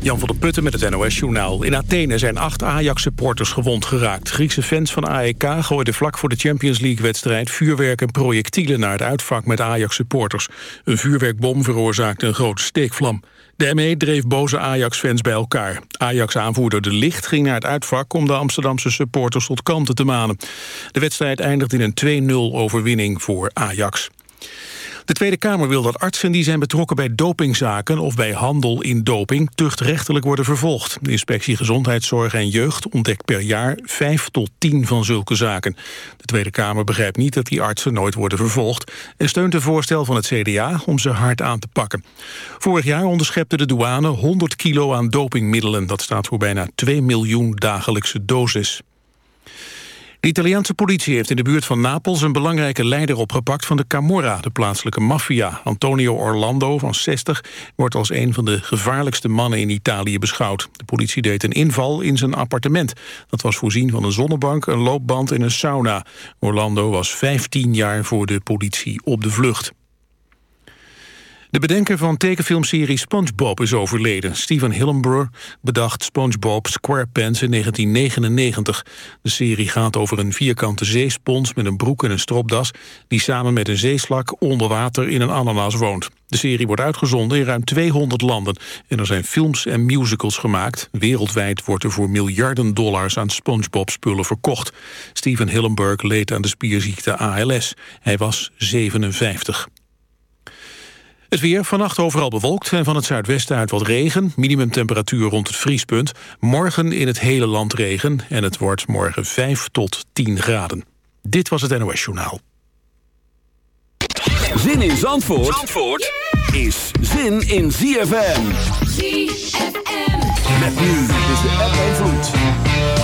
Jan van der Putten met het NOS-journaal. In Athene zijn acht Ajax-supporters gewond geraakt. Griekse fans van AEK gooiden vlak voor de Champions League-wedstrijd... vuurwerk en projectielen naar het uitvak met Ajax-supporters. Een vuurwerkbom veroorzaakte een grote steekvlam. De ME dreef boze Ajax-fans bij elkaar. Ajax-aanvoerder De Licht ging naar het uitvak... om de Amsterdamse supporters tot kanten te manen. De wedstrijd eindigt in een 2-0 overwinning voor Ajax. De Tweede Kamer wil dat artsen die zijn betrokken bij dopingzaken of bij handel in doping tuchtrechtelijk worden vervolgd. De inspectie Gezondheidszorg en Jeugd ontdekt per jaar vijf tot tien van zulke zaken. De Tweede Kamer begrijpt niet dat die artsen nooit worden vervolgd en steunt een voorstel van het CDA om ze hard aan te pakken. Vorig jaar onderschepte de douane 100 kilo aan dopingmiddelen. Dat staat voor bijna 2 miljoen dagelijkse doses. De Italiaanse politie heeft in de buurt van Napels een belangrijke leider opgepakt van de Camorra, de plaatselijke maffia. Antonio Orlando van 60 wordt als een van de gevaarlijkste mannen in Italië beschouwd. De politie deed een inval in zijn appartement. Dat was voorzien van een zonnebank, een loopband en een sauna. Orlando was 15 jaar voor de politie op de vlucht. De bedenker van tekenfilmserie SpongeBob is overleden. Steven Hillenburg bedacht SpongeBob SquarePants in 1999. De serie gaat over een vierkante zeespons met een broek en een stropdas... die samen met een zeeslak onder water in een ananas woont. De serie wordt uitgezonden in ruim 200 landen. En er zijn films en musicals gemaakt. Wereldwijd wordt er voor miljarden dollars aan SpongeBob-spullen verkocht. Steven Hillenburg leed aan de spierziekte ALS. Hij was 57. Het weer vannacht overal bewolkt en van het zuidwesten uit wat regen. Minimumtemperatuur rond het vriespunt. Morgen in het hele land regen en het wordt morgen 5 tot 10 graden. Dit was het NOS Journaal. Zin in Zandvoort, Zandvoort is zin in ZFM. ZFM. Met nu tussen app en vloed.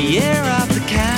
year of the cat.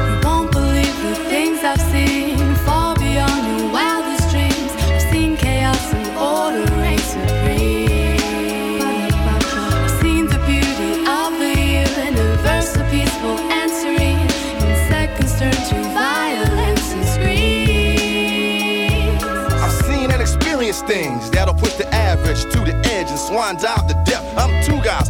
Things I've seen far beyond your wildest dreams. I've seen chaos and order reign supreme. I've seen the beauty of the universe, so peaceful and serene. In seconds turn to violence and screams. I've seen and experienced things that'll push the average to the edge and swan dive the depth. I'm two guys,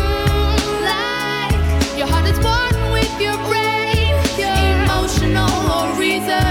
Or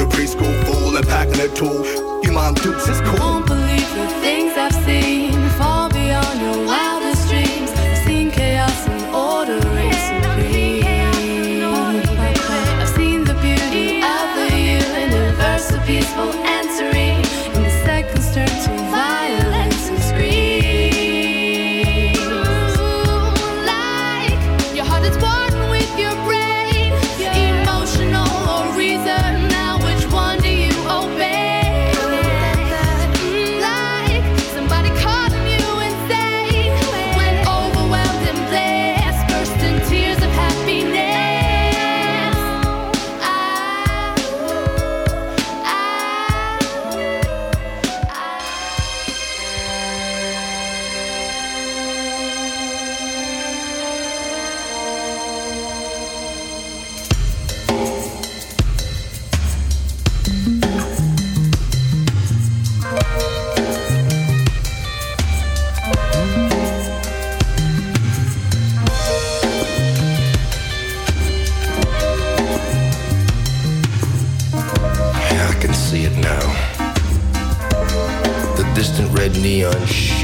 The preschool fool and packing a tool. You mom dukes, it's cool. Won't believe the things I've seen far beyond your wildest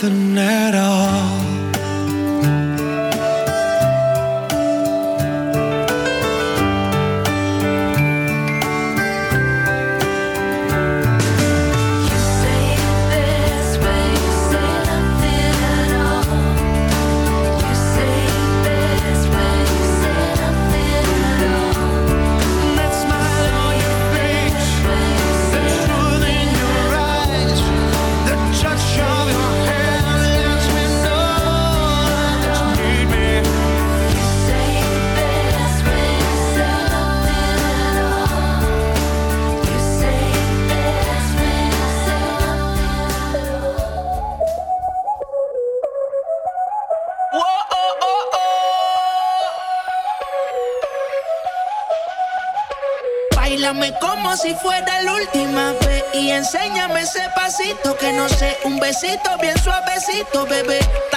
say nothing besito bien suavecito, bebé.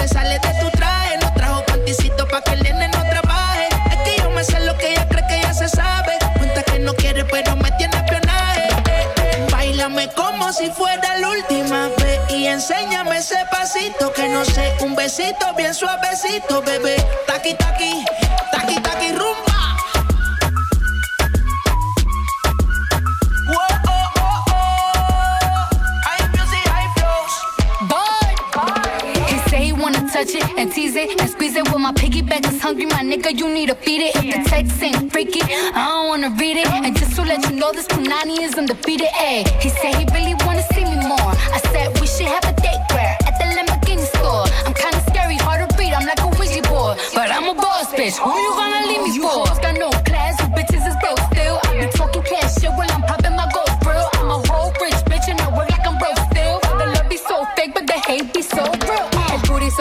Sobresale de tu traje. No trajo panticito pa' que el nene no trabaje. Es que yo me sé lo que ella cree que ya se sabe. Cuenta que no quiere, pero me tiene espionaje. Bailame como si fuera la última vez y enséñame ese pasito que no sé, un besito bien suavecito, bebé. Taqui taqui, taqui taqui rumba. It and squeeze it. With my piggyback is hungry, my nigga, you need to feed it. If the text ain't freaky, I don't wanna read it. And just to let you know, this Punani is undefeated. Ayy, he said he really wanna see me more. I said we should have a date where at the Lamborghini store. I'm kinda scary, hard to read. I'm like a Ouija board, but I'm a boss bitch. Who you gonna leave me for?